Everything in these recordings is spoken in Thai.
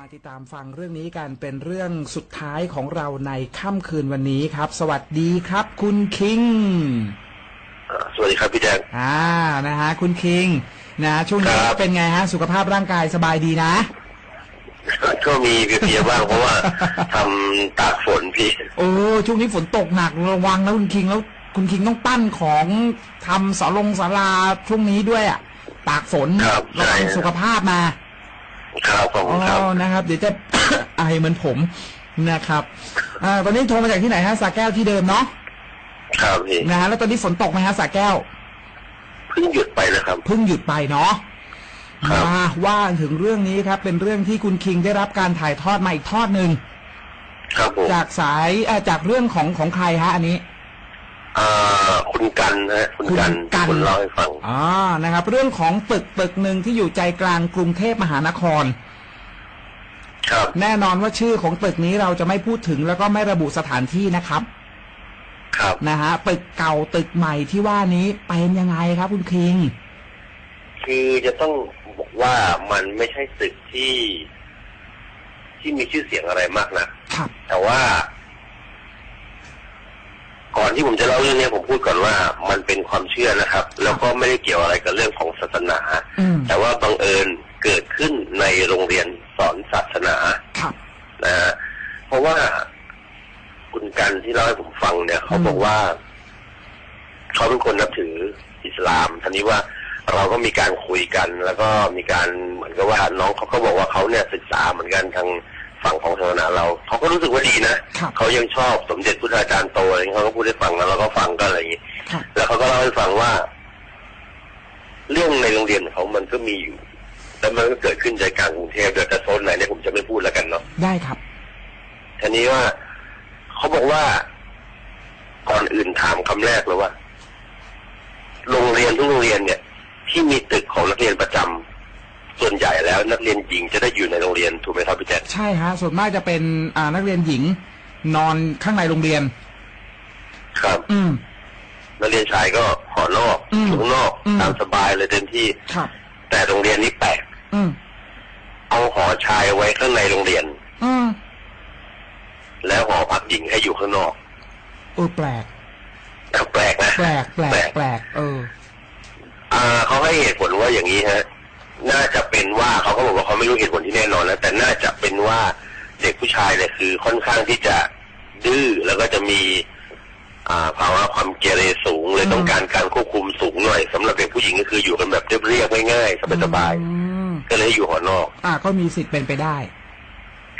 มาติดตามฟังเรื่องนี้กันเป็นเรื่องสุดท้ายของเราในค่ำคืนวันนี้ครับ สวัสดีครับ คุณคิงอ่าสวัสดีครับพี่แจ๊คอ่านะฮะคุณคิง นะ ช่วงนี้ครับเป็นไงฮะ สุขภาพร่างกายสบายดีนะ ก็มีเพลียๆบ้างเพราะว่าทำตากฝนพี่ โอ้ช่วงนี้ฝนตกหนักระวังนะคุณคิงแล้ว คุณคิงต้องปั้นของทำสาลงศาลาช่วงนี้ด้วยอะตากฝนครับระวังใช่สุขภาพมา ครับผมอ๋อครับนะครับ เดี๋ยวจะ ไอเหมือนผมนะครับอ่าตอนนี้โทรมาจากที่ไหนฮะสาแก้วที่เดิมเนาะครับพี่นะฮะแล้วตอนนี้ฝนตกไหมฮะสาแก้ว เพิ่งหยุดไปนะครับ เพิ่งหยุดไปเนาะครับ มาว่าถึงเรื่องนี้ครับ เป็นเรื่องที่คุณคิงได้รับการถ่ายทอดมาอีกทอดหนึ่งครับผมจากสายเอ่อจากเรื่องของของใครฮะอันนี้ อ่าคุณกันนะฮะคุณกันคุณกัน คนเล่าให้ฟังอ๋อนะครับ เรื่องของตึกตึกหนึ่งที่อยู่ใจกลางกรุงเทพมหานคร ครับแน่นอนว่าชื่อของตึกนี้เราจะไม่พูดถึงแล้วก็ไม่ระบุสถานที่นะครับครับ นะฮะตึกเก่าตึกใหม่ที่ว่านี้เป็นยังไงครับ คุณคิง คือจะต้องบอกว่ามันไม่ใช่ตึกที่ ที่มีชื่อเสียงอะไรมากนะ ครับ แต่ว่า ก่อนที่ผมจะเล่าเรื่องนี้ผมพูดก่อนว่ามันเป็นความเชื่อนะครับ แล้วก็ไม่ได้เกี่ยวอะไรกับเรื่องของศาสนาอืมแต่ว่าบังเอิญเกิดขึ้นในโรงเรียนสอนศาสนาครับนะฮะเพราะว่าคุณกันที่เล่าให้ผมฟังเนี่ย เขาอืมบอกว่าเขาเป็นคนนับถืออิสลามทีนี้ว่าเราก็มีการคุยกัน แล้วก็มีการเหมือนกับว่าน้องเขาก็บอกว่าเขาเนี่ยศึกษาเหมือนกันทาง ฝั่งของศาสนาเราเขาก็รู้สึกว่าดีนะครับเขายังชอบสมเด็จพุทธาจารย์โตอะไรอย่างเงี้ยเขาก็พูดให้ฟังแล้วเราก็ฟังก็อะไรอย่างงี้ครับแล้วเขาก็เล่าให้ฟังว่า เรื่องในโรงเรียนของเขามันก็มีอยู่แล้วมันก็เกิดขึ้นใจกลางกรุงเทพโดยแต่โซนไหนเนี่ยผมจะไม่พูดแล้วกันเนาะได้ครับทีนี้ว่าเขาบอกว่าก่อนอื่นถามคำแรกเลยว่า โรงเรียนทุกโรงเรียนเนี่ย ที่มีตึกของนักเรียนประจำ ส่วนใหญ่แล้วนักเรียนหญิงจะได้อยู่ในโรงเรียนถูกไหมครับพี่แจ๊คใช่ฮะส่วนมากจะเป็นอ่านักเรียนหญิง นอนข้างในโรงเรียน ครับ อืม นักเรียนชายก็หอนอกอืมอยู่ข้างนอกอืม ตามสบายเลยเต็มที่ ครับ แต่โรงเรียนนี้แปลกอืม เอาหอชายไว้ข้างในโรงเรียน อืมแล้วหอพักหญิงให้อยู่ข้างนอกเออแปลกอะแปลกนะแปลกแปลกแปลก เออ อ่าเขาให้เหตุผลว่าอย่างนี้ฮะ น่าจะเป็นว่าเขาก็บอกว่าเขาไม่รู้เหตุผลที่แน่นอนแล้วแต่น่าจะเป็นว่าเด็กผู้ชายเนี่ยคือค่อนข้างที่จะดื้อแล้วก็จะมีอ่าภาวะความเกเรสูงเลยอืมต้องการการควบคุมสูงหน่อยสำหรับเด็กผู้หญิงก็คืออยู่กันแบบเรียบๆง่ายๆสบายอืมๆก็เลยให้อยู่หอนอก อ่าก็มีสิทธิ์เป็นไปได้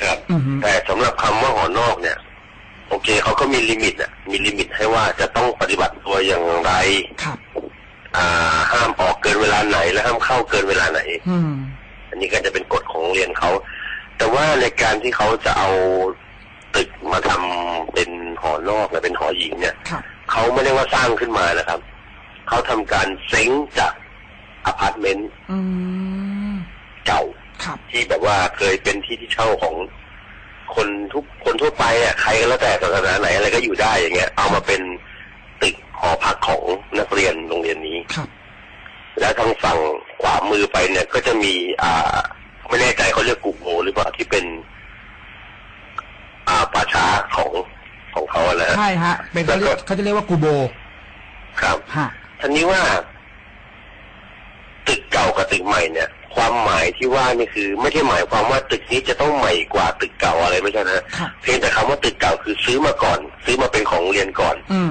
ครับ อือฮึ แต่สำหรับคำว่าหอนอกเนี่ย โอเคเขาก็มี limit อะมี limit ให้ว่าจะต้องปฏิบัติตัวอย่างไร ครับอ่า ห้ามออกเกินเวลาไหน และห้ามเข้าเกินเวลาไหนอืมอันนี้ก็จะเป็นกฎของโรงเรียนเขา แต่ว่าในการที่เขาจะเอาตึกมาทำเป็นหอนอกและเป็นหอหญิงเนี่ยครับเขาไม่ได้ว่าสร้างขึ้นมานะครับเขาทำการเซ้งจากอพาร์ตเมนต์อืมเก่าครับที่แบบว่าเคยเป็นที่ที่เช่าของคนทุกคนทั่วไปอะใครก็แล้วแต่ศาสนาไหนอะไรก็อยู่ได้อย่างเงี้ย เอามาเป็นตึกหอพักของนักเรียนโรงเรียนนี้ ครับ แล้วทางฝั่งขวามือไปเนี่ย ก็จะมี อ่า ไม่แน่ใจเขาเรียกกุโบหรือเปล่าที่เป็น อ่าป่าช้าของของเขาอะนะฮะใช่ฮะ เป็นเขาเรียกเขาจะเรียกว่ากูโบ ครับฮะทีนี้ว่า ตึกเก่ากับตึกใหม่เนี่ย ความหมายที่ว่านี่คือ ไม่ใช่หมายความว่าตึกนี้จะต้องใหม่กว่าตึกเก่าอะไรไม่ใช่นะครับเพียงแต่คำว่าตึกเก่าคือซื้อมาก่อน ซื้อมาเป็นของโรงเรียนก่อน อืม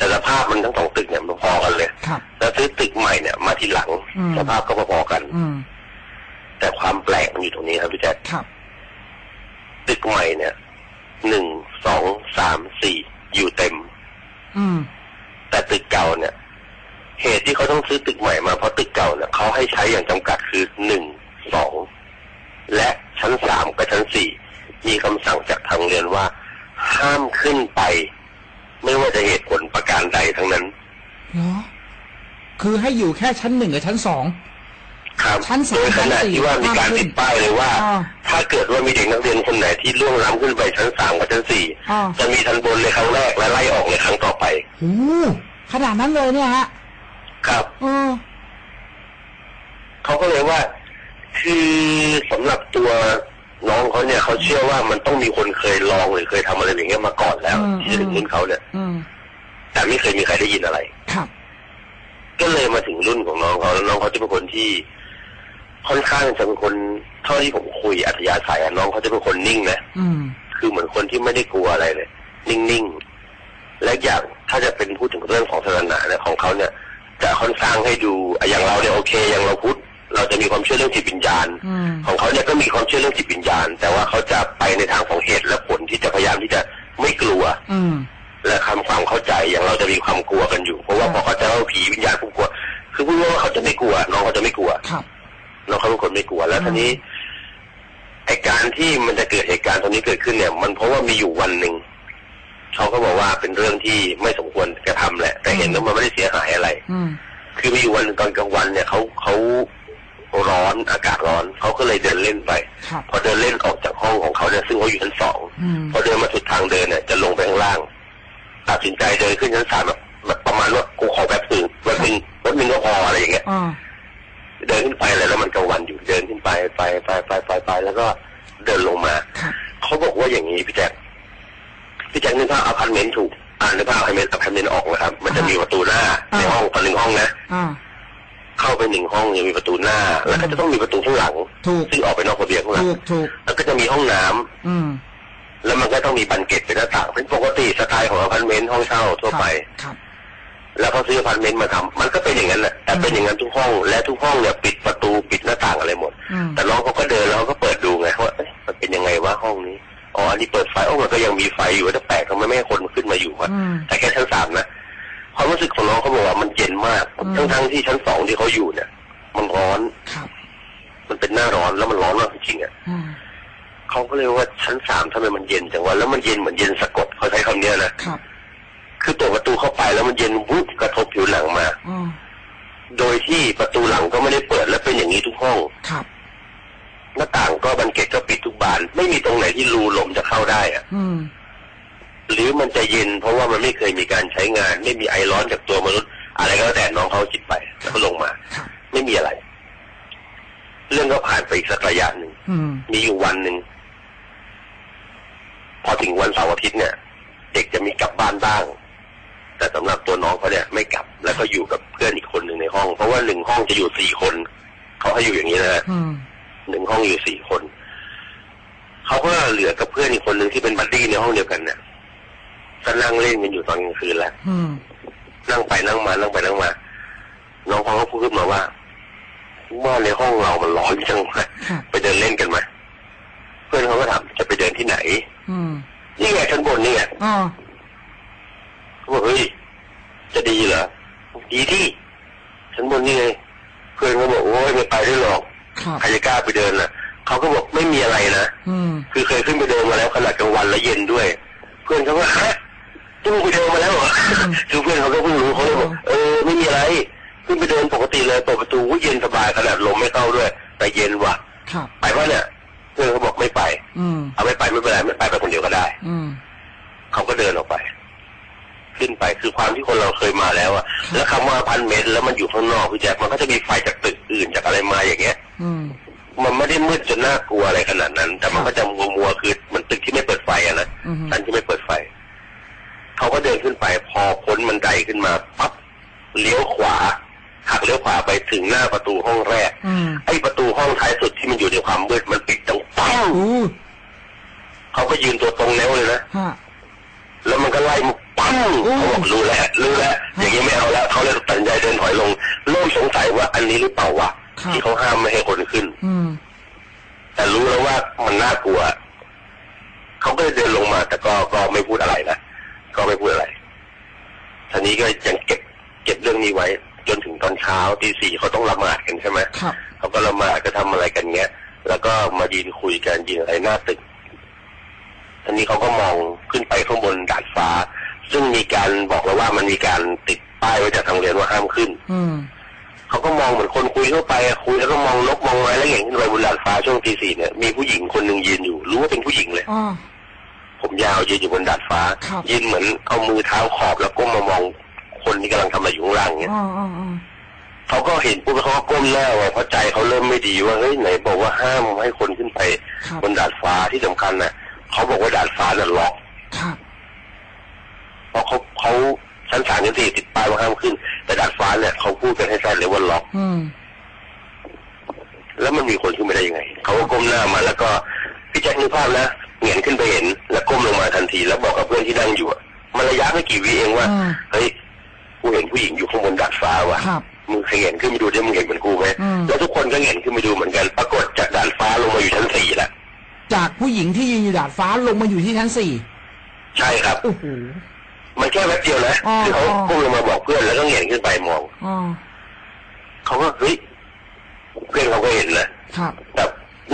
แต่สภาพมันทั้งสองตึกเนี่ยมันพอกันเลย ครับ แล้วซื้อตึกใหม่เนี่ยมาทีหลังอืม สภาพก็พอๆกัน อืม แต่ความแปลกมันอยู่ตรงนี้ครับพี่แจ๊คครับ ตึกใหม่เนี่ยหนึ่งสองสามสี่อยู่เต็ม อืม แต่ตึกเก่าเนี่ย เหตุที่เขาต้องซื้อตึกใหม่มาเพราะตึกเก่าเนี่ยเขาให้ใช้อย่างจำกัดคือหนึ่งสองและชั้นสามกับชั้นสี่มีคำสั่งจากทางเรียนว่า ห้ามขึ้นไป ไม่ว่าจะเหตุผลประการใดทั้งนั้นเหรอคือให้อยู่แค่ชั้นหนึ่งกับชั้นสองครับชั้นสามโดยขณะชั้นสี่ที่ว่ามีการห้ามขึ้นติดป้ายเลยว่าอ่า ถ้าเกิดว่ามีเด็กนักเรียนคนไหนที่ล่วงล้ำขึ้นไปชั้นสามกับชั้นสี่อ่าจะมีทันบนในครั้งแรกและไล่ออกในครั้งต่อไปโอ้ขนาดนั้นเลยเนี่ยฮะ ครับเออเขาก็เลยว่า คือสำหรับตัว น้องเขาเนี่ยเขาเชื่อว่ามันต้องมีคนเคยลองหรือเคยทำอะไรอย่างเงี้ยมาก่อนแล้วอืม ที่จะถึงรุ่นเขาเนี่ยอืมแต่ไม่เคยมีใครได้ยินอะไร ครับ ก็เลยมาถึงรุ่นของน้องเขาแล้วน้องเขาจะเป็นคนที่ ค่อนข้างจะเป็นคนเท่าที่ผมคุยอัธยาศัยอะน้องเขาจะเป็นคนนิ่งนะอืม คือเหมือนคนที่ไม่ได้กลัวอะไรเลย นิ่งๆและอย่างถ้าจะเป็นพูดถึงเรื่องของศาสนาเนี่ยของเขาเนี่ย จะค่อนข้างให้ดูอะอย่างเราเนี่ยโอเคอย่างเราพุทธ เราจะมีความเชื่อเรื่องจิตวิญญาณอืมของเขาเนี่ยก็มีความเชื่อเรื่องจิตวิญญาณ แต่ว่าเขาจะไปในทางของเหตุและผลที่จะพยายามที่จะไม่กลัว อืมและคำความเข้าใจอย่างเราจะมีความกลัวกันอยู่ เพราะว่าพอเขาใจะว่าผีวิญญาณผู้กลัว คือพูดง่ายๆว่าเขาจะไม่กลัว น้องเขาจะไม่กลัวครับน้องเขาเป็นคนไม่กลัวแล้วอืมทีนี้ไอการที่มันจะเกิดเหตุการณ์ตรงนี้เกิดขึ้นเนี่ย มันเพราะว่ามีอยู่วันหนึ่งเขาก็บอกว่าเป็นเรื่องที่ไม่สมควรกระทำแหละ แต่เห็นว่ามันไม่ได้เสียหายอะไร อืมคือมีอยู่วันหนึ่งตอนกลางวันเนี่ยเขาเขา ร้อนอากาศร้อนเขาก็เลยเดินเล่นไป ครับพอเดินเล่นออกจากห้องของเขาเนี่ยซึ่งเขาอยู่ชั้นสองอืมพอเดินมาสุดทางเดินเนี่ยจะลงไปข้างล่างตัดสินใจเดินขึ้นชั้นสามแบบแบบประมาณว่ากูขอแบบตื่นแบบนึงแบบนึงก็พออะไรอย่างเงี้ย อ่าเดินขึ้นไปเลยแล้วมันกลางวันอยู่เดินขึ้นไปไปไปไปไปไปแล้วก็เดินลงมา ครับเขาบอกว่าอย่างนี้พี่แจ๊คพี่แจ๊คนึกภาพอพาร์ตเมนต์ถูกอ่านึกภาพอพาร์ตเมนต์อพาร์ตเมนต์ออกนะครับ มันจะมีประตูหน้าในห้องต่อหนึ่งห้องนะ อ่า เข้าไปหนึ่งห้องยังมีประตูหน้า แล้วก็จะต้องมีประตูข้างหลังถูกซึ่งออกไปนอกระเบียงข้างหลังถูกถูกแล้วก็จะมีห้องน้ำอืมแล้วมันก็ต้องมีบานเกล็ดเป็นหน้าต่างเป็นปกติสไตล์ของอพาร์ตเมนต์ห้องเช่าทั่วไปครับ แล้วเขาซื้ออพาร์ตเมนต์มาทำมันก็เป็นอย่างนั้นแหละแต่เป็นอย่างนั้นทุกห้อง และทุกห้องเนี่ยปิดประตูปิดหน้าต่างอะไรหมดอืมแต่น้องเขาก็เดินแล้วเขาก็เปิดดูไงว่าเอ๊ะมันเป็นยังไงวะห้องนี้อ๋ออันนี้เปิดไฟโอ้มันก็ยังมีไฟอยู่แต่แปลกทำไมไม่ให้คนขึ้นมาอยู่วะอืมแต่แค่ชั้นสามนะ ความรู้สึกของน้องเขาบอกว่ามันเย็นมาก อืม ทั้งทั้งๆที่ชั้นสองที่เขาอยู่เนี่ย มันร้อน ครับ มันเป็นหน้าร้อนแล้วมันร้อนมากจริงๆอะอืม เขาก็เลยว่าชั้นสามทำไมมันเย็นจังวะแล้วมันเย็นเหมือนเย็นสะกดเขาใช้คำเนี้ยนะครับคือเปิดประตูเข้าไปแล้วมันเย็นวุบกระทบผิวหนังมา อืมโดยที่ประตูหลังก็ไม่ได้เปิดและเป็นอย่างนี้ทุกห้อง ครับ หน้าต่างก็บันเกตก็ปิดทุกบาน ไม่มีตรงไหนที่รูลมจะเข้าได้อะอืม หรือมันจะเย็น เพราะว่ามันไม่เคยมีการใช้งาน ไม่มีไอร้อนจากตัวมนุษย์ อะไรก็แล้วแต่น้องเขาคิดไปแล้วก็ลงมาครับไม่มีอะไร เรื่องก็ผ่านไปอีกสักระยะหนึ่งอืมมีอยู่วันหนึ่งพอถึงวันเสาร์อาทิตย์เนี่ย เด็กจะมีกลับบ้านบ้าง แต่สำหรับตัวน้องเขาเนี่ยไม่กลับ แล้วก็อยู่กับเพื่อนอีกคนหนึ่งในห้อง เพราะว่าหนึ่งห้องจะอยู่สี่คน เขาให้อยู่อย่างนี้นะฮะอืมหนึ่งห้องอยู่สี่คน เขาก็เหลือกับเพื่อนอีกคนหนึ่งที่เป็นบัดดี้ในห้องเดียวกันเนี่ย ก็นั่งเล่นกันอยู่ตอนกลางคืนแล้วอืมนั่งไปนั่งมานั่งไปนั่งมา น้องเขาก็พูดขึ้นมาว่าว่าในห้องเรามันร้อนจังวะครับไปเดินเล่นกันไหมเพื่อนเขาก็ถามจะไปเดินที่ไหน อืมนี่ไงชั้นบนนี่ไงอ๋อเขาบอกเฮ้ยจะดีเหรอดีที่ชั้นบนนี่ไงเพื่อนเขาบอกโอ้ยไม่ไปได้หรอกครับใครจะกล้าไปเดินน่ะเขาก็บอกไม่มีอะไรนะอืมคือเคยขึ้นไปเดินมาแล้วขนาดกลางวันและเย็นด้วย เพื่อนเขาก็ฮะ ที่มึงไปเดินมาแล้วเหรอคือเพื่อนเขาก็เพิ่งรู้เขาเลยบอกเออไม่มีอะไรขึ้นไปเดินปกติเลยเปิดประตูอุ๊ยเย็นสบายขนาดลมไม่เข้าด้วย แต่เย็นว่ะครับไปปะเนี่ยเพื่อนเขาบอกไม่ไปอืมเอาไม่ไปไม่เป็นไรไม่ไปไปคนเดียวก็ได้ อืมเขาก็เดินออกไป ขึ้นไปคือความที่คนเราเคยมาแล้วอะแล้วคำว่าพันเมตรแล้วมันอยู่ข้างนอกพี่แจ๊คมันก็จะมีไฟจากตึกอื่นจากอะไรมาอย่างเงี้ย อืมมันไม่ได้มืดจนน่ากลัวอะไรขนาดนั้น แต่มันก็จะมัวมัวๆคือมันตึกที่ไม่เปิดไฟอะนะอืมชั้นที่ไม่เปิดไฟ เขาก็เดินขึ้นไปพอพ้นบันไดขึ้นมาปั๊บเลี้ยวขวาหักเลี้ยวขวาไปถึงหน้าประตูห้องแรกอืมไอ้ประตูห้องท้ายสุดที่มันอยู่ในความมืดมันปิดจังปังอู้เขาก็ยืนตัวตรงแล้วเลยนะฮะแล้วมันก็ไล่มาปั้งอู้เขาบอกรู้แล้วรู้แล้วอย่างนี้ไม่เอาแล้วเขาเลยตัดสินใจเดินถอยลงเริ่มสงสัยว่าอันนี้หรือเปล่าวะครับที่เขาห้ามไม่ให้คนขึ้นอืมแต่รู้แล้วว่ามันน่ากลัวเขาก็เลยเดินลงมาแต่ก็ก็ไม่พูดอะไรนะ ก็ไม่พูดอะไรทีนี้ก็ยังเก็บเก็บเรื่องนี้ไว้ จนถึงตอนเช้าตีสี่เขาต้องละหมาดกันใช่ไหมครับเขาก็ละหมาดก็ทำอะไรกันเงี้ย แล้วก็มายืนคุยกันยืนอะไรหน้าตึกทีนี้เขาก็มองขึ้นไปข้างบนดาดฟ้า ซึ่งมีการบอกแล้วว่ามันมีการติดป้ายไว้จากทางเรียนว่าห้ามขึ้น อืมเขาก็มองเหมือนคนคุยทั่วไปอะคุยแล้วก็มองนกมองไม้แล้วอย่างขึ้นไปบนดาดฟ้าช่วงตีสี่เนี่ยมีผู้หญิงคนหนึ่งยืนอยู่ รู้ว่าเป็นผู้หญิงเลยอ๋อ ผมยาวยืนอยู่บนดาดฟ้า ครับ ยืนเหมือนเอามือเท้าขอบแล้วก้มมามองคนที่กำลังทำอะไรอยู่ข้างล่างเนี่ยอ๋ออ๋ออ๋อเขาก็เห็นปุ๊บเขาก็ก้มหน้าไงเพราะใจเขาเริ่มไม่ดีว่าเฮ้ยไหนบอกว่าห้ามให้คนขึ้นไปครับบนดาดฟ้าที่สำคัญน่ะเขาบอกว่าดาดฟ้าน่ะล็อกครับเพราะเขาเขาชั้นสามชั้นสี่ติดป้ายว่าห้ามขึ้น แต่ดาดฟ้าเนี่ยเขาพูดกันให้ชัดเลยว่าล็อก อืมแล้วมันมีคนขึ้นไปได้ยังไง เขาก็ก้มหน้ามาแล้วก็พี่แจ็คนึกภาพนะ เหงียนขึ้นไปเห็น แล้วก้มลงมาทันที แล้วบอกกับเพื่อนที่นั่งอยู่อะมันระยะไม่กี่วิเองว่าอืมเฮ้ยกูเห็นผู้หญิงอยู่ข้างบนดาดฟ้าว่ะครับมึงเคยเหงียนขึ้นไปดูที่มึงเห็นเหมือนกูไหมอืมแล้วทุกคนก็เหงียนขึ้นไปดูเหมือนกัน ปรากฏจากดาดฟ้าลงมาอยู่ชั้นสี่แหละจากผู้หญิงที่ยืนอยู่ดาดฟ้าลงมาอยู่ที่ชั้นสี่ใช่ครับโอ้โหมันแค่แป๊บเดียวนะอ๋อที่เขาก้มลงมาบอกเพื่อนแล้วก็เหงียนขึ้นไปมองอ๋อเขาก็เฮ้ยเพื่อนเขาก็เห็นนะครับแต่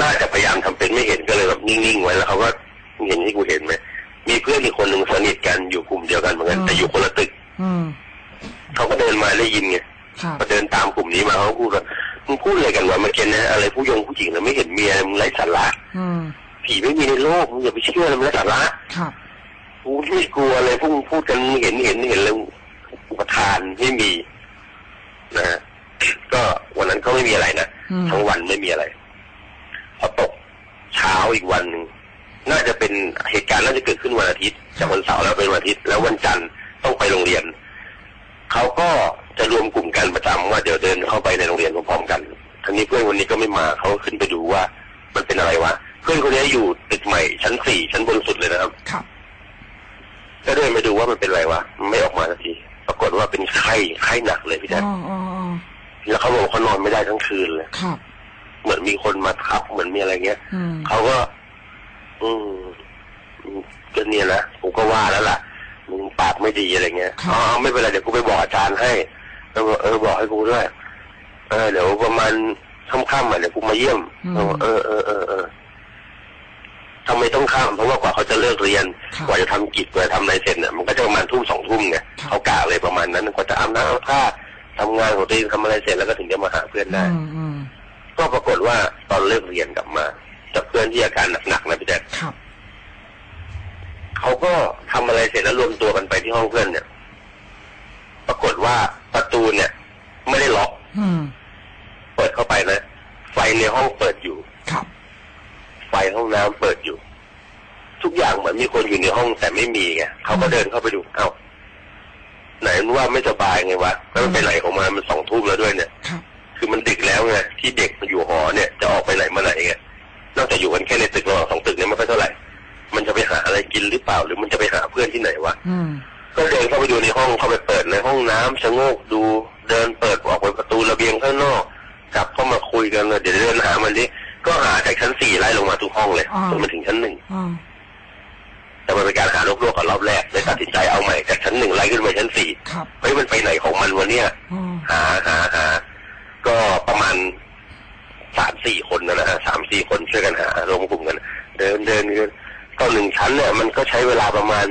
น่าจะพยายามทำเป็นไม่เห็นก็เลยแบบ นิ่งๆไว้แล้วเขาก็เห็นที่กูเห็นไหมมีเพื่อนอีกคนหนึ่งสนิทกันอยู่กลุ่มเดียวกันเหมือนกันอืมแต่อยู่คนละตึกอืมเขาก็เดินมาได้ยินไงครับพอเดินตามกลุ่มนี้มาเขาก็พูดว่ามึงพูดอะไรกันวะเมื่อกี้นะอะไรผู้ยงผู้หญิงนะไม่เห็นเมียมึงไร้สาระอืมผีไม่มีในโลกมึงอย่าไปเชื่อเลยมันไร้สาระครับกูไม่กลัวเลยพวกมึงพูดกันเห็นเห็นเห็นแล้วอุปทานไม่มีนะฮะก็วันนั้นก็ไม่มีอะไรนะอืมทั้งวันไม่มีอะไรพอตก เช้าอีกวันหนึ่งน่าจะเป็นเหตุการณ์น่าจะเกิดขึ้นวันอาทิตย์จากวันเสาร์แล้วเป็นวันอาทิตย์แล้ววันจันทร์ต้องไปโรงเรียนเขาก็จะรวมกลุ่มกันประจำว่าเดี๋ยวเดินเข้าไปในโรงเรียนพร้อมๆกันทีนี้เพื่อนคนนี้ก็ไม่มาเขาขึ้นไปดูว่า มันเป็นอะไรวะเพื่อนคนนี้อยู่ตึกใหม่ชั้นสี่ชั้นบนสุดเลยนะครับครับก็เดินไปดูว่ามันเป็นอะไรวะมันไม่ออกมาสักที ปรากฏว่าเป็นไข้ไข้หนักเลยพี่แจ๊คอ๋ออ๋ออ๋อแล้วเขาบอกว่าเขานอนไม่ได้ทั้งคืนเลยครับ เหมือนมีคนมาทับเหมือนมีอะไรเงี้ยอืมเขาก็อืมอืมก็เนี่ยนะผมก็ว่าแล้วล่ะมึงปากไม่ดีอะไรเงี้ยครับอ๋อไม่เป็นไรเดี๋ยวกูไปบอกอาจารย์ให้ แล้วบอกเออบอกให้กูด้วย เออเดี๋ยวประมาณค่ำๆอะเดี๋ยวกูมาเยี่ยมอืมเออเออเออเออทำไมต้องข้ามเพราะว่ากว่าเขาจะเลิกเรียนครับกว่าจะทำกิจกว่าจะทำอะไรเสร็จเนี่ยมันก็จะประมาณทุ่มสองทุ่มไงครับเขากะเลยประมาณนั้นกว่าจะอาบน้ำอาบผ้าทำงานของตัวเองทำอะไรเสร็จแล้วก็ถึงจะมาหาเพื่อนได้อืมอืม ก็ปรากฏว่าตอนเลิกเรียนกลับมาจากเพื่อนที่อาการหนักๆนะพี่แจ๊คครับเขาก็ทำอะไรเสร็จแล้วรวมตัวกันไปที่ห้องเพื่อนเนี่ย ปรากฏว่าประตูเนี่ย ไม่ได้ล็อกอืมเปิดเข้าไปนะไฟในห้องเปิดอยู่ครับ ไฟห้องน้ำเปิดอยู่ ทุกอย่างเหมือนมีคนอยู่ในห้องแต่ไม่มีไงเขาก็เดินเข้าไปดูเอ้าไหนมันว่าไม่สบายไงวะแล้วมันไปไหนของมันมันสองทุ่มแล้วด้วยเนี่ยครับ คือมันดึกแล้วไงที่เด็กมาอยู่หอเนี่ยจะออกไปไหนมาไหนไงนอกจากอยู่กันแค่ในตึกระหว่างสองตึกเนี่ยไม่ค่อยเท่าไหร่ มันจะไปหาอะไรกินหรือเปล่า หรือมันจะไปหาเพื่อนที่ไหนวะอืมก็เดินเข้าไปดูในห้องเข้าไปเปิดในห้องน้ำชะโงกดูเดินเปิดออกไปประตูระเบียงข้างนอกกลับเข้ามาคุยกันเลยเดี๋ยวเดินหามันดิก็หาจากชั้นสี่ไล่ลงมาทุกห้องเลยอ่าจนมาถึงชั้นหนึ่งอ่าแต่มันเป็นการหาโลกๆกับรอบแรกเลยตัดสินใจเอาใหม่จากชั้นหนึ่งไล่ขึ้นมาชั้นสี่ครับเฮ้ยมันไปไหนของมันวะเนี่ยอ๋อหาหาหา ก็ประมาณสามสี่คนนะฮะสามสี่คนช่วยกันหารวมกลุ่มกันเดินเดินเดินก็หนึ่งชั้นเนี่ยมันก็ใช้เวลาประมาณ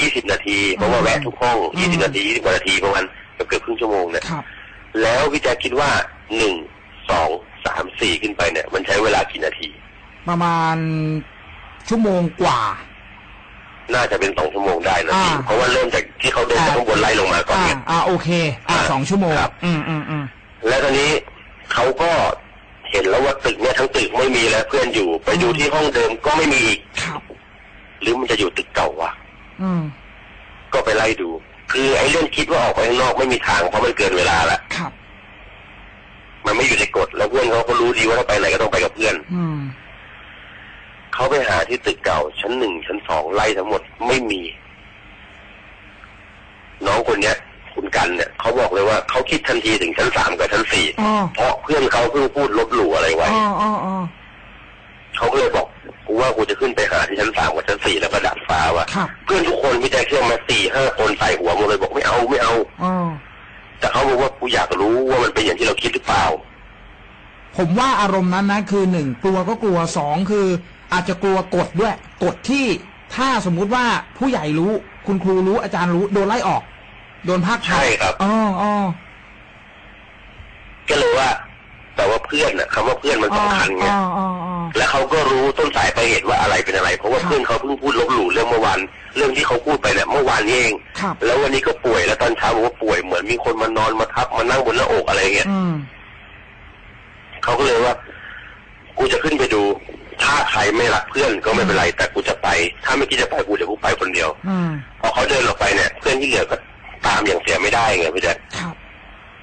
ยี่สิบนาทีเพราะว่าแวะทุกห้องยี่สิบนาทียี่สิบนาทีประมาณเกือบเกือบครึ่งชั่วโมงเนี่ยครับแล้วพี่แจ๊คคิดว่าหนึ่งสองสามสี่ขึ้นไปเนี่ย มันใช้เวลากี่นาที ประมาณชั่วโมงกว่า น่าจะเป็นสองชั่วโมงได้นะพี่อ่าเพราะว่าเริ่มจากที่เขาเดินจากข้างบนไล่ลงมาก่อนอ่าเนี่ยอ่าโอเค อ่าอ่าสองชั่วโมงครับอืมอืมอืม แล้วตอนนี้เขาก็เห็นแล้วว่าตึกเนี่ยทั้งตึกไม่มีแล้วเพื่อนอยู่ ไปดูที่ห้องเดิมก็ไม่มีอีกครับหรือมันจะอยู่ตึกเก่าวะอืมก็ไปไล่ดู คือไอ้เรื่องคิดว่าออกไปข้างนอกไม่มีทางเพราะมันเกินเวลาละครับมันไม่อยู่ในกฎแล้วเพื่อนเขาก็รู้ดีว่าถ้าไปไหนก็ต้องไปกับเพื่อนอืมเขาไปหาที่ตึกเก่า ชั้นหนึ่งชั้นสองไล่ทั้งหมดไม่มี น้องคนเนี้ย คุณกันเนี่ยเขาบอกเลยว่าเขาคิดทันทีถึงชั้นสามกับชั้นสี่อ๋อ เพราะเพื่อนเขาเพิ่งพูดลบหลู่อะไรไว้อ๋ออ๋ออ๋อเขาก็เลยบอกกูว่ากูจะขึ้นไปหาที่ชั้นสามกับชั้นสี่แล้วก็ดัดฟ้าว่ะครับเพื่อนทุกคนมีแต่เชื่อมาสี่ห้าคนใส่หัวหมดเลยบอกไม่เอาไม่เอา อ๋อแต่เขาบอกว่ากูอยากรู้ว่ามันเป็นอย่างที่เราคิดหรือเปล่า ผมว่าอารมณ์นั้นนะคือหนึ่งกลัวก็กลัวสองคือ อาจจะกลัวกฎด้วยกฎที่ถ้าสมมุติว่าผู้ใหญ่รู้ คุณครูรู้อาจารย์รู้โดนไล่ออก โดนภาคทัใช่ครับอ๋ออ๋อก็เลยว่า แต่ว่าเพื่อนน่ะคำว่าเพื่อนมันสำคัญไงอ๋ออ๋ออ๋อ และเขาก็รู้ต้นสายปลายเหตุว่าอะไรเป็นอะไร เพราะว่าครับเพื่อนเขาเพิ่งพูดลบหลู่เรื่องเมื่อวานเรื่องที่เขาพูดไปเนี่ยเมื่อวานนี้เอง ครับ แล้ววันนี้ก็ป่วยแล้วตอนเช้าบอกว่าป่วยเหมือนมีคนมานอนมาทับมานั่งบนหน้าอกอะไรเงี้ยอืม เขาก็เลยว่า กูจะขึ้นไปดู ถ้าใครไม่รักเพื่อนก็ไม่เป็นไร แต่กูจะไป ถ้าไม่คิดจะไปกูจะกูไปคนเดียว อืม พอเขาเดินออกไปเนี่ย เพื่อนที่เหลือก็ ตามอย่างเสียไม่ได้ไงพี่แจ๊คครับ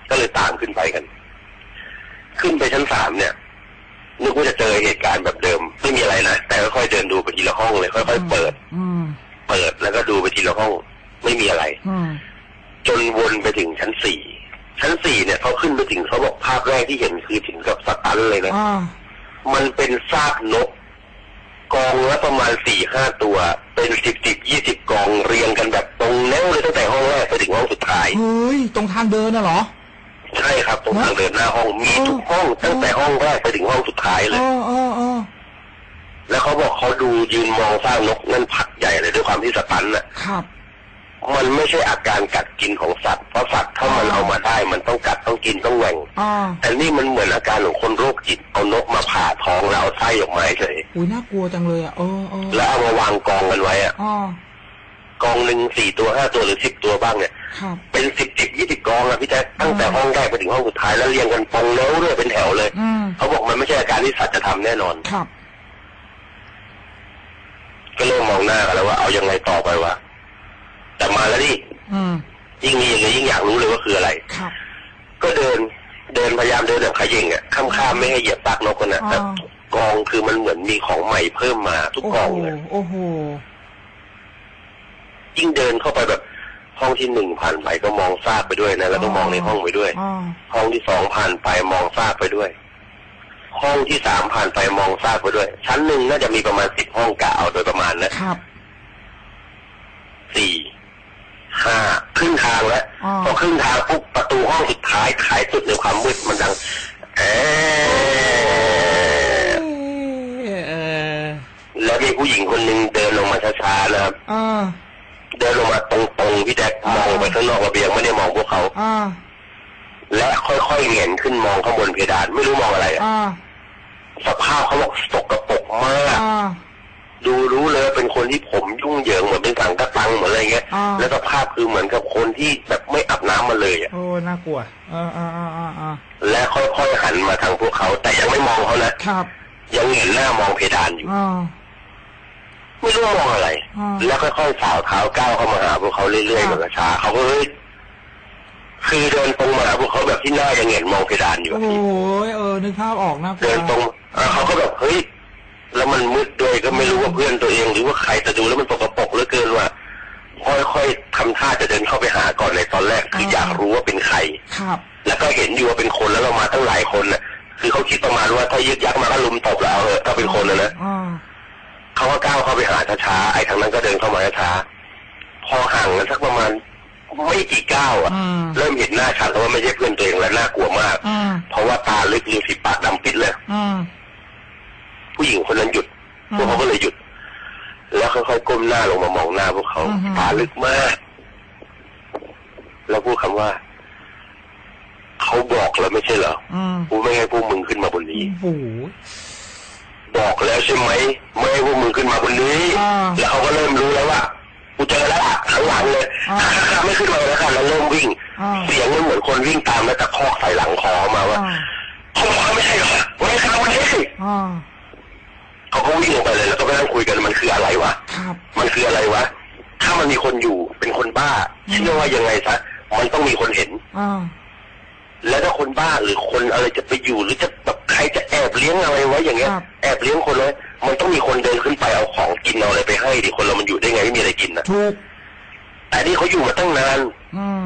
ก็เลยตามขึ้นไปกัน ขึ้นไปชั้นสามเนี่ยนึกว่าจะเจอเหตุการณ์แบบเดิม ไม่มีอะไรนะแต่ค่อยๆเดินดูไปทีละห้องเลยค่อยๆเปิดอืมเปิดแล้วก็ดูไปทีละห้อง ไม่มีอะไรอืมจนวนไปถึงชั้นสี่ชั้นสี่เนี่ยเขาขึ้นไปถึงเขาบอกภาพแรกที่เห็นคือถึงกับสตันเลยนะอ่ามันเป็นซากนก กองละประมาณสี่ห้าตัว เป็นสิบสิบยี่สิบกองเรียงกันแบบตรงแนวเลยตั้งแต่ห้องแรกไปถึงห้องสุดท้ายเฮ้ยตรงทางเดินน่ะเหรอ ใช่ครับตรงทางเดินหน้าห้องมีทุกห้องตั้งแต่ห้องแรกไปถึงห้องสุดท้ายเลเอยอเออเออแล้วเขาบอกเขาดูยืนมองซากนกนั่นพักใหญ่เลยด้วยความที่สตันน่ะครับ มันไม่ใช่อาการกัดกินของสัตว์เพราะสัตว์ถ้ามันเอามาได้ มันต้องกัดต้องกินต้องแหว่งอ่าแต่นี่มันเหมือนอาการของคนโรคจิตเอานกมาผ่าท้องแล้วเอาไส้ออกมาเฉยอุ้ยน่ากลัวจังเลยอะเออเออแล้วเอามาวางกองกันไว้อะอ่ากองหนึ่งสี่ตัวห้าตัวหรือสิบตัวบ้างเนี่ยครับเป็นสิบสิบยี่สิบกองอะพี่แจ๊คตั้งแต่ห้องแรกไปถึงห้องสุดท้ายแล้วเรียงกันตรงแล้วเรื่อยเป็นแถวเลยอืมเขาบอกมันไม่ใช่อาการที่สัตว์จะทำแน่นอนครับ ก็เริ่มมองหน้ากันแล้วว่าเอายังไงต่อไปวะ แต่มาแล้วนี่อืมยิ่งมีอย่างนี้ยิ่งอยากรู้เลยว่าคืออะไรครับก็เดินเดินพยายามเดินแบบขย่งอะข้ามข้ามไม่ให้เหยียบปากนกกันนะอ๋อแต่กองคือมันเหมือนมีของใหม่เพิ่มมาทุกโอ้กองโหเลยโอ้โหยิ่งเดินเข้าไปแบบห้องที่หนึ่งผ่านไปก็มองซากไปด้วยนะแล้วก็มองในห้องไปด้วยอ่าห้องที่สองผ่านไปมองซากไปด้วย ห้องที่สามผ่านไปมองซากไปด้วย ชั้นหนึ่งน่าจะมีประมาณสิบห้องกะเอาโดยประมาณนะครับสี่ ห้าครึ่งทางแล้วอ๋อพอครึ่งทางปุ๊บประตูห้องสุดท้ายขายสุดในความมืดมันดังเอ๊ะเออแล้วมีผู้หญิงคนหนึ่งเดินลงมาช้าๆนะครับอ่าเดินลงมาตรงๆพี่แจ๊คมองไปข้างนอกระเบียงไม่ได้มองพวกเขาอ่าและค่อยๆเหงียนขึ้นมองข้างบนเพดานไม่รู้มองอะไรอะอ่าสภาพเขาบอกสกปรกมากอ่า ดูรู้เลยว่าเป็นคนที่ผมยุ่งเหยิงเหมือนเป็นสังกะตังเหมือนอะไรเงี้ยอ่าแล้วสภาพคือเหมือนกับคนที่แบบไม่อาบน้ำมาเลยอะโอ้น่ากลัวอ่าอ่าอ่าอ่าอ่าและค่อยๆหันมาทางพวกเขา แต่ยังไม่มองเขานะครับยังเห็นหน้ามองเพดานอยู่อ่าไม่รู้ว่ามองอะไรอ่าแล้วค่อยๆสาวเท้าก้าวเข้ามาหาพวกเขาเรื่อยๆครัแบบบช้าๆเขาก็เฮ้ยคือเดินตรงมาหาพวกเขาแบบที่หน้ายังเห็นมองเพดานอยู่โอ้อะโหพี่ เออนึกภาพออกน่ากลัวเดินตรงอ่าเขาก็แบบเฮ้ย แล้วมันมืดด้วยก็ไม่รู้ว่าเพื่อนตัวเอง หรือว่าใครแต่ดูแล้วมันสกปรกเหลือเกินว่า ค่อยๆทำท่าจะเดินเข้าไปหาก่อนในตอนแรกคืออยากรู้ว่าเป็นใครครับแล้วก็เห็นอยู่ว่าเป็นคนแล้วเรามาตั้งหลายคนน่ะ คือเขาคิดประมาณว่าถ้ายึดยักษ์มาก็ลุมตบแล้วเอาเถอะถ้าเป็นคนนะนะอ่าเขาก็ก้าวเข้าไปหาช้าๆไอ้ทางนั้นก็เดินเข้ามาช้าๆพอห่างกันสักประมาณไม่กี่ก้าวอะอืมเริ่มเห็นหน้าชัดแล้วว่าไม่ใช่เพื่อนตัวเองและน่ากลัวมากอืมเพราะว่าตาลึกริมฝีปากดำปิดเลยอืม ผู้หญิงคนนั้นหยุดอืมพวกเขาก็เลยหยุด แล้วค่อยๆก้มหน้าลงมามองหน้าพวกเขาอือฮึตาลึกมาก แล้วพูดคำว่า เขาบอกแล้วไม่ใช่เหรออืมกูไม่ให้พวกมึงขึ้นมาบนนี้โอ้โหบอกแล้วใช่ไหมไม่ให้พวกมึงขึ้นมาบนนี้อ่าแล้วเขาก็เริ่มรู้แล้วว่ากูเจอแล้วล่ะข้างหลังเลยอ่าไม่ขึ้นมาแล้วค่ะแล้วเริ่มวิ่งอ่าเสียงมันเหมือนคนวิ่งตามแล้วตะคอกใส่หลังคอเขามาว่า อ่า เขาบอกว่าไม่ใช่เหรอไม่ใช่วันนี้ อ่า เขาก็ วิ่งลงไปเลยแล้วก็ไปนั่งคุยกันมันคืออะไรวะครับมันคืออะไรวะถ้ามันมีคนอยู่เป็นคนบ้าอืมเชื่อว่ายังไงซะมันต้องมีคนเห็นอ่าแล้วถ้าคนบ้าหรือคนอะไรจะไปอยู่หรือจะแบบใครจะแอบเลี้ยงอะไรไว้อย่างเงี้ยครับแอบเลี้ยงคนไว้มันต้องมีคนเดินขึ้นไปเอาของกินเอาอะไรไปให้ดิคนเรามันอยู่ได้ไงไม่มีอะไรกินนะถูกแต่นี่เขาอยู่มาตั้งนาน อืม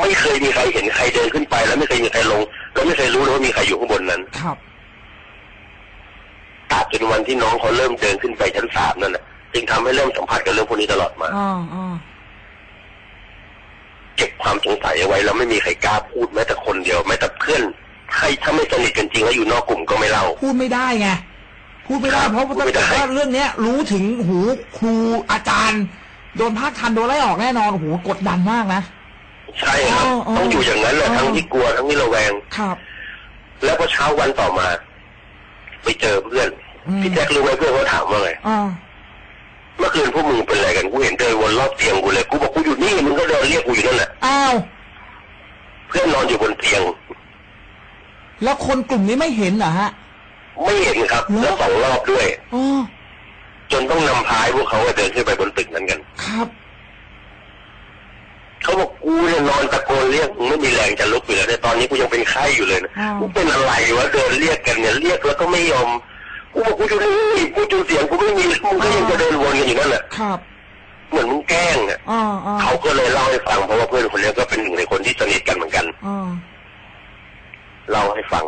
ไม่เคยมีใครเห็นใครเดินขึ้นไป แล้วไม่เคยมีใครลง แล้วไม่เคยรู้เลยว่ามีใครอยู่ข้างบนนั้นครับตราบจนวันที่น้องเขาเริ่มเดินขึ้นไปชั้นสามนั่นแหละจึงทำให้เริ่มสัมผัสกับเรื่องพวกนี้ตลอดมาอ่าอ่าเก็บความสงสัยเอาไว้แล้วไม่มีใครกล้าพูดแม้แต่คนเดียวแม้แต่เพื่อนให้ถ้าไม่สนิทกันจริงแล้วอยู่นอกกลุ่มก็ไม่เล่า พูดไม่ได้ไงพูดไม่ได้ครับเพราะพูดถ้าไม่ได้เกิดว่าเรื่องเนี้ย รู้ถึงหูครูอาจารย์ โดนภาคทันโดนไล่ออกแน่นอนโอ้โหกดดันมากนะใช่ครับอ๋ออ๋อต้องอยู่อย่างนั้นแหละอ๋อทั้งที่กลัวทั้งที่ระแวงครับ แล้วพอเช้าวันต่อมา ไปเจอเพื่อนอืม พี่แจ็ครู้ไหมเพื่อนเขาถามว่าไงอ่าเมื่อคืนพวกมึงเป็นอะไรกันกูเห็นเดินวนรอบเตียงกูเลยกูบอกกูอยู่นี่มึงก็เดินเรียกกูอยู่นั่นแหละอ้าวเพื่อนนอนอยู่บนเตียง แล้วคนกลุ่มนี้ไม่เห็นเหรอฮะ ไม่เห็นครับเหรอแล้วสองรอบด้วยอ๋อจนต้องนำพายพวกเขาเดินขึ้นไปบนตึกนั้นกัน ครับเขาบอกกูเนี่ยนอนตะโกนเรียกมึงไม่มีแรงจะลุกอยู่แล้วในยตอนนี้กูยังเป็นไข้อยู่เลยนะอ้าวกูเป็นอะไรวะเดินเรียกกันเนี่ยเรียกแล้วก็ไม่ยอม กูบอกกูอยู่นี่กูจูเสียงกูไม่มีมึงก็ยังจะเดินวนกันอยู่นั่นแหละครับเหมือนมึงแกล้งอะอ่าอ่าเขาก็เลยเล่าให้ฟังเพราะว่าเพื่อนคนนี้ก็เป็นหนึ่งในคนที่สนิทกันเหมือนกันอ่าเล่าให้ฟัง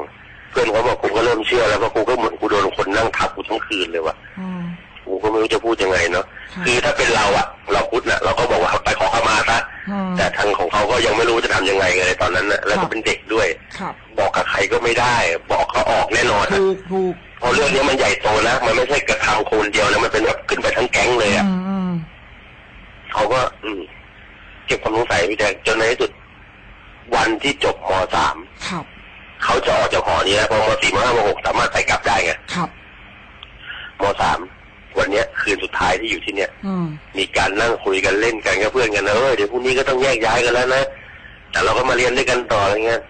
เพื่อนเขาบอกกูก็เริ่มเชื่อแล้วเพราะกูก็เหมือนกูโดนคนนั่งทับกูทั้งคืนเลยว่ะอ่ากูก็ไม่รู้จะพูดยังไงเนาะครับคือถ้าเป็นเราอะเราพุทธน่ะเราก็บอกว่าไปขอขมาซะอ่าแต่ทางของเขาก็ยังไม่รู้จะทำยังไงเลยตอนนั้นน่ะแล้วครัก็บเป็นเด็กด้วยครับบอกกับใครก็ไม่ได้ บอกเขาออกแน่นอนอะถูกถูก เพราะเรื่องนี้มันใหญ่โตนะมันไม่ใช่กระทำคนเดียวนะมันเป็นแบบขึ้นไปทั้งแก๊งเลยอะอืมอืมเขาก็ อืมเก็บความสงสัยพี่แดงจนในที่สุด วันที่จบมสามครับเขาจะออกจากหอนี้แล้วพอมสี่มห้ามหกสามารถไปกลับได้ไงครับมสามวันเนี้ย คืนสุดท้ายที่อยู่ที่เนี่ยอืมมีการนั่งคุยกันเล่นกันกับเพื่อนกันนะเออเดี๋ยวพรุ่งนี้ก็ต้องแยกย้ายกันแล้วนะแต่เราก็มาเรียนด้วยกันต่ออะไรเงี้ย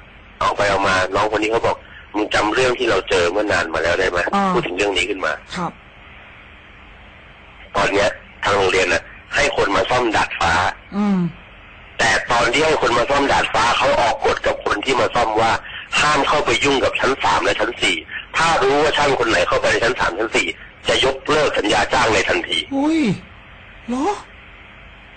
ออกไปเอามาน้องคนนี้เขาบอก มึงจำเรื่องที่เราเจอเมื่อนานมาแล้วได้ไหมอ่า พูดถึงเรื่องนี้ขึ้นมา ครับ ตอนเนี้ยทางโรงเรียนน่ะ ให้คนมาซ่อมดาดฟ้า อืม แต่ตอนที่ให้คนมาซ่อมดาดฟ้าเขาออกกฎกับคนที่มาซ่อมว่าห้ามเข้าไปยุ่งกับชั้นสามและชั้นสี่ถ้ารู้ว่าช่างคนไหนเข้าไปในชั้นสามชั้นสี่จะยกเลิกสัญญาจ้างในทันทีอุ้ยเหรอ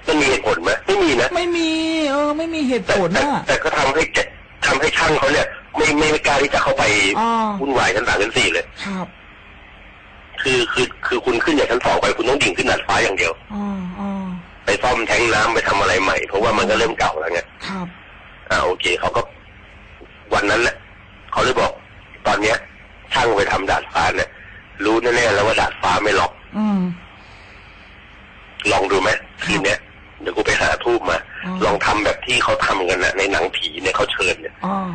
มันมีเหตุผลไหมไม่มีนะ ไม่มี เออ ไม่มีเหตุแต่ผลแต่น่ะ แต่ก็ทำให้เจ็ทำให้ช่างเขาเนี่ย ไม่ไม่ไม่กล้าที่จะเข้าไปอ่าวุ่นวายชั้นสามชั้นสี่เลย ครับคือคือคือคุณขึ้นจากชั้นสองไปคุณต้องดิ่งขึ้นดาดฟ้าอย่างเดียวอ่าอ่าไปซ่อมแทงน้ำไปทำอะไรใหม่เพราะว่ามันก็เริ่มเก่าแล้วไงครับ อ่าโอเคเขาก็ วันนั้นแหละเขาเลยบอก ตอนเนี้ย ช่างไปทำดาดฟ้าเนี่ยรู้แน่ๆแล้วว่าดาดฟ้าไม่ล็อก อืม ลองดูไหมคืนเนี้ยเดี๋ยวกูไปหาทูบมา อ๋อ ลองทำแบบที่เขาทำกันนะในหนังผีเนี่ยเขาเชิญเนี่ยอ่า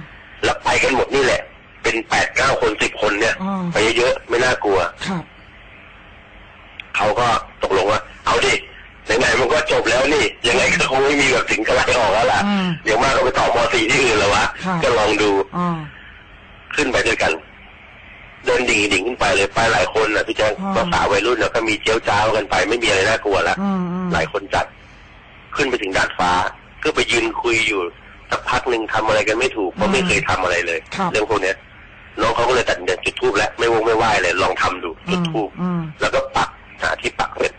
แล้วไปกันหมดนี่แหละ เป็นแปดเก้าคนสิบคนเนี่ยอ่าไปเยอะๆไม่น่ากลัว ครับ เขาก็ตกลงว่า เอาดิไหนๆมันก็จบแล้วนี่ ยังไงก็คงไม่มีแบบถึงกระไรออกแล้วล่ะอืมเดี๋ยวมากก็ไปต่อมสี่ที่อื่นแล้ววะครับก็ลองดูอ่าขึ้นไปด้วยกัน เดินดิ่งดิ่งขึ้นไปเลยไปหลายคนนะพี่แจ๊คอ่าภาษาวัยรุ่นเนี่ยก็มีเจียวจ้าวกันไปไม่มีอะไรน่ากลัวละ อืมอืมหลายคนจัด ขึ้นไปถึงดาดฟ้า ก็ไปยืนคุยอยู่ สักพักหนึ่งทำอะไรกันไม่ถูกเพราะไม่เคยทำอะไรเลยครับเรื่องพวกเนี้ยน้องเขาก็เลยตัดสินใจจุดทูบแล้วไม่วงไม่ไหวเลย ลองทำดูจุดทูบอืมแล้วก็ปักหาที่ปักเสร็จ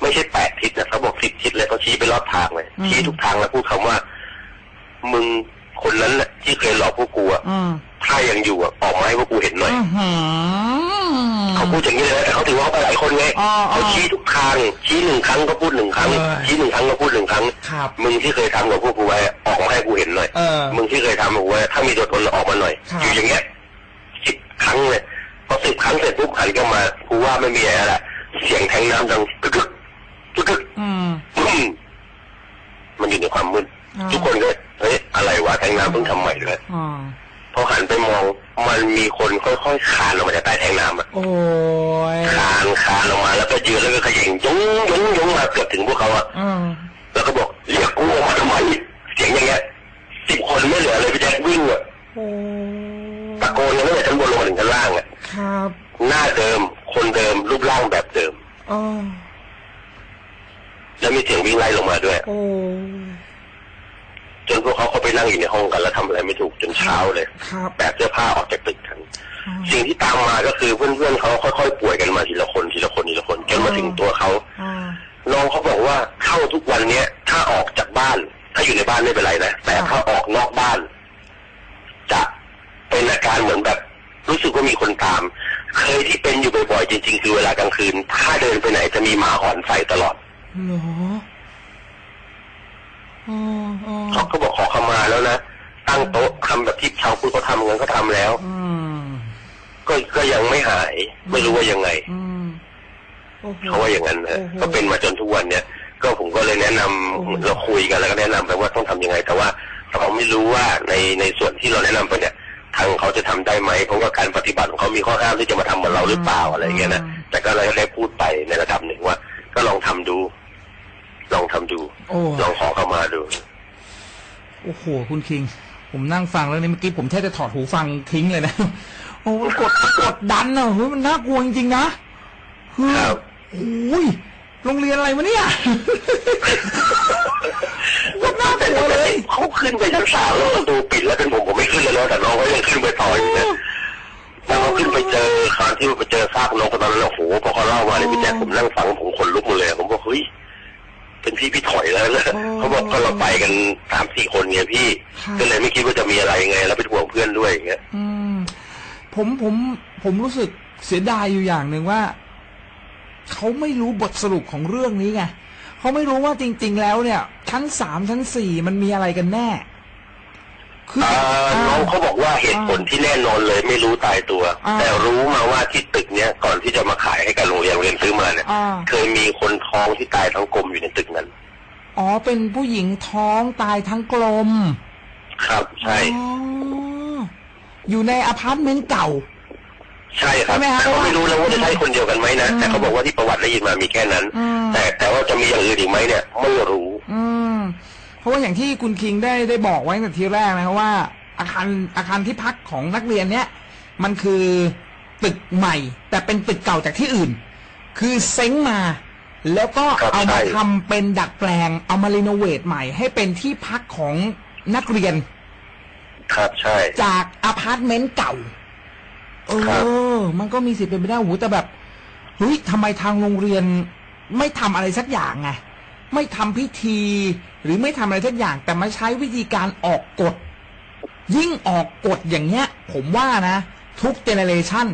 ไม่ใช่แปดทิศนะเขาบอกสิบทิศเลยเขาชี้ไปรอบทางเลยอืมชี้ทุกทางแล้วพูดคำว่า มึง คนนั้นแหละที่เคยหลอกพวกกูอะอืมถ้ายังอยู่อะออกมาให้พวกกูเห็นหน่อย อื้อหือ เขาพูดอย่างนี้เลยนะแต่เขาถือว่าเขาไปหลายคนไงอ๋ออ๋อเขาชี้ทุกทางชี้หนึ่งครั้งก็พูดหนึ่งครั้ง เออ ชี้หนึ่งครั้งก็พูดหนึ่งครั้ง ครับ มึงที่เคยทำกับพวกกูไว้ออกมาให้กูเห็นหน่อย เออ มึงที่เคยทำกับกูไว้ถ้ามีตัวตนออกมาหน่อย ครับ อยู่อย่างเงี้ยสิบครั้งเลยพอสิบครั้งเสร็จปุ๊บหันก็มากูว่าไม่มีอะไรแล้วแหละเสียงแทงน้ำดังกึกกึกกึกกึกอืม อืมมันอยู่ในความมืด อ่า ทุกคนก็เฮ้ย อะไรวะแทงน้ำเพิ่งทำใหม่เลยอ่าพอหันไปมองมันมีคนค่อยๆคลานออกมาจากใต้แทงน้ำอะโอ้ยคลานคลานออกมาแล้วก็ยืนแล้วก็เขย่งยงยงยงมาเกือบถึงพวกเขาอะอืมแล้วก็บอกเรียกกูออกมาทำไมเสียงอย่างเงี้ยสิบคนไม่เหลือเลยพี่แจ๊ควิ่งอะโอ้ตะโกนกันตั้งแต่ชั้นบนลงมาถึงชั้นล่างอะครับหน้าเดิม คนเดิมรูปร่างแบบเดิมอ๋อแล้วมีเสียงวิ่งไล่ลงมาด้วยโอ้จ นพวกเขาเข้าไปนั่งอยู่ในห้องกันแล้วทำอะไรไม่ถูกจนเช้าเลยครับแบกเสื้อผ้าออกจากตึกกันอ๋อสิ่งที่ตามมาก็คือเพื่อนๆเขาค่อยๆป่วยกันมาทีละคนทีละคนทีละคนจนมาถึงตัวเขาอ่าน้องเขาบอกว่าเข้าทุกวันเนี้ยถ้าออกจากบ้าน ถ้าอยู่ในบ้านไม่เป็นไรนะแต่ถ้าออกนอกบ้าน จะเป็นอาการเหมือนแบบ รู้สึกว่ามีคนตาม เคยที่เป็นอยู่บ่อยๆจริงๆคือเวลากลางคืน ถ้าเดินไปไหนจะมีหมาหอนใส่ตลอด เหรออ๋ออ๋อ เขาก็บอกขอขมาแล้วนะตั้งโต๊ะทำแบบที่ชาวพุทธเขาทำกันก็ทำแล้ว อืม ก็ก็ยังไม่หาย ไม่รู้ว่ายังไง อืมโอ้โห เขาว่าอย่างนั้นนะโอ้โหก็เป็นมาจนทุกวันเนี่ย ก็ผมก็เลยแนะนำโอ้โหเราคุยกันแล้วก็แนะนำไปว่าต้องทำยังไง แต่ว่าเราไม่รู้ว่าในในส่วนที่เราแนะนำไปเนี่ยทางเขาจะทำได้ไหมเพราะว่าการปฏิบัติของเขามีข้อห้ามที่จะมาทำเหมือนเราหรือเปล่าอะไรอย่างเงี้ยนะแต่ก็เลยได้พูดไปในระดับหนึ่งว่า ก็ลองทำดู ลองทำดูโอ้ลองขอเข้ามาดูโอ้โหคุณคิง ผมนั่งฟังแล้วนี่เมื่อกี้ผมแทบจะถอดหูฟังทิ้งเลยนะโอ้กดกดดันอะเฮ้ยมันน่ากลัวจริงๆนะเฮ้ยครับ โอ้ยโรงเรียนอะไรวะเนี่ยโคตรน่ากลัวเลยเขาขึ้นไปชั้นสามแล้วประตูปิดแล้วเป็นผมผมไม่ขึ้นเลยนะแต่น้องเขายังขึ้นไปต่ออยู่นะแล้วเขาขึ้นไปเจอคราวที่ไปเจอซากน้องคนนั้นแล้วโอ้โหพอเขาเล่ามาเนี่ยพี่แจ๊คผมนั่งฟังผมขนลุกหมดเลยผมบอกเฮ้ยเป็นพี่พี่ถอยแล้วนะเขาบอกก็เราไปกันสามสี่คนไงพี่ ก็เลยไม่คิดว่าจะมีอะไรไง แล้วเป็นห่วงเพื่อนด้วยอย่างเงี้ยอืมผมผมผมรู้สึกเสียดายอยู่อย่างหนึ่งว่า เขาไม่รู้บทสรุปของเรื่องนี้ไงเขาไม่รู้ว่าจริง ๆ แล้วเนี่ย ชั้นสามชั้นสี่มันมีอะไรกันแน่คืออ่าอ่าน้องเขาบอกว่าเหตุผลที่แน่นอนเลยไม่รู้ตายตัวอ่าแต่รู้มาว่าที่ตึกเนี้ยก่อนที่จะมาขายให้กับโรงเรียนโรงเรียนซื้อมาเนี่ยอ่าเคยมีคนท้องที่ตายทั้งกลมอยู่ในตึกนั้น อ๋อเป็นผู้หญิงท้องตายทั้งกลม ครับใช่อ๋ออยู่ในอพาร์ตเมนต์เก่า ใช่ครับใช่ไหมฮะแต่เขาไม่รู้นะว่าจะใช่คนเดียวกันไหมนะอืมแต่เขาบอกว่าที่ประวัติได้ยินมามีแค่นั้นอืมแต่แต่ว่าจะมีอย่างอื่นอีกไหมเนี่ยไม่รู้ อืมเพราะว่าอย่างที่คุณคิงได้ได้บอกไว้ตั้งแต่ทีแรกนะครับว่า อาคารอาคารที่พักของนักเรียนเนี้ยมันคือตึกใหม่ แต่เป็นตึกเก่าจากที่อื่น คือเซ้งมา แล้วก็ครับเอามาใช่ทำเป็นดัดแปลง เอามารีโนเวทใหม่ ให้เป็นที่พักของนักเรียน ครับใช่ จากอพาร์ตเมนต์เก่า เอครับอมันก็มีสิทธิ์เป็นไปได้โอ้โหแต่แบบเฮ้ยทำไมทางโรงเรียนไม่ทำอะไรสักอย่างไงไม่ทำพิธี หรือไม่ทำอะไรสักอย่าง แต่มาใช้วิธีการออกกฎ ยิ่งออกกฎอย่างเงี้ย ผมว่านะ ทุกเจเนเรชัน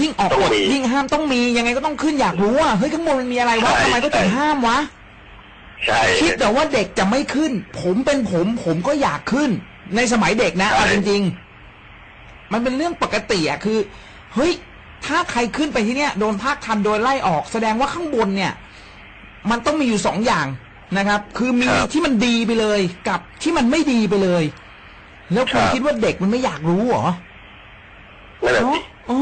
ยิ่งออกกฎต้องมียิ่งห้ามต้องมียังไงก็ต้องขึ้นอยากรู้ว่าเฮ้ยข้างบนมันมีอะไรวะใช่ทำไมก็ถึงใช่ห้ามวะใช่คิดแต่ว่าเด็กจะไม่ขึ้น ผมเป็นผม ผมก็อยากขึ้น ในสมัยเด็กนะใช่เอาจริงๆ มันเป็นเรื่องปกติอะคือ เฮ้ย ถ้าใครขึ้นไปที่เนี้ยโดนภาคทันโดยไล่ออก แสดงว่าข้างบนเนี่ย มันต้องมีอยู่สองอย่างนะครับ คือมีครับ ที่มันดีไปเลยกับที่มันไม่ดีไปเลย แล้วคุณครับคิดว่าเด็กมันไม่อยากรู้เหรอนั่นแหละเนาะสิอ๋อ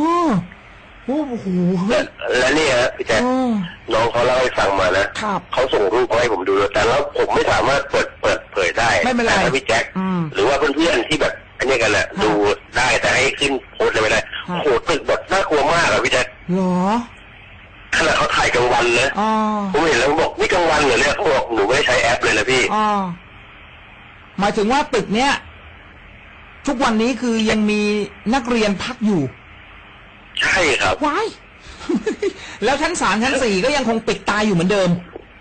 โอ้โหเฮ้และยและเนี่ยฮะพี่แจ๊คอ๋อน้องเขาเล่าให้ฟังมานะครับ เขาส่งรูปมาให้ผมดูด้วยแต่แล้วผมไม่สามารถเปิดเปิดเผยได้ไม่เป็นไรแต่ถ้าพี่แจ็คอืม หรือว่าเพื่อนๆที่แบบ อันนี้กันแหละครับดูได้แต่ให้ขึ้นโพสต์เลยไม่ได้ครับโหตึกแบบน่ากลัวมากอะพี่แจ็คเหรอขนาดเขาถ่ายกลางวันเลยอ๋อผมเห็นแล้วผมบอกนี่กลางวันเหรอเนี่ยเขาบอกหนูไม่ได้ใช้แอปเลยนะพี่ อ๋อหมายถึงว่าตึกเนี้ย ทุกวันนี้คือยังมีนักเรียนพักอยู่ใช่ครับ ว้าย แล้วชั้นสามชั้นสี่ก็ยังคงปิดตายอยู่เหมือนเดิม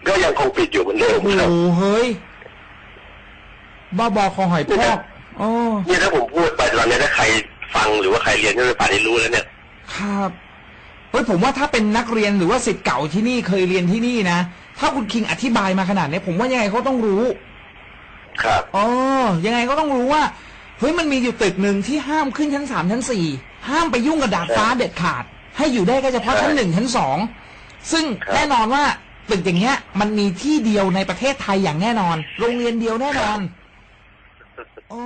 ก็ยังคงปิดอยู่เหมือนเดิมโอ้ครับโหเฮ้ยบ้าบอคอหอยพอกอ๋อ เนี่ยถ้าผมพูดไปตอนนี้ถ้าใครฟังหรือว่าใครเรียนที่ป่านนี้รู้แล้วเนี่ย ครับเฮ้ยผมว่าถ้าเป็นนักเรียนหรือว่าสิทธิ์เก่าที่นี่เคยเรียนที่นี่นะถ้าคุณคิงอธิบายมาขนาดนี้ผมว่ายังไงเขาต้องรู้ ครับอ๋อยังไงก็ต้องรู้ว่าเฮ้ยมันมีอยู่ตึกหนึ่งที่ห้ามขึ้นชั้นสามชั้นสี่ห้ามไปยุ่งกับดาดฟ้าเด็ดขาด ให้อยู่ได้ก็เฉพาะใช่ชั้นหนึ่งชั้นสองซึ่งครับแน่นอนว่าตึกอย่างเงี้ย มันมีที่เดียวในประเทศไทยอย่างแน่นอน โรงเรียนเดียวแน่นอน อ๋อ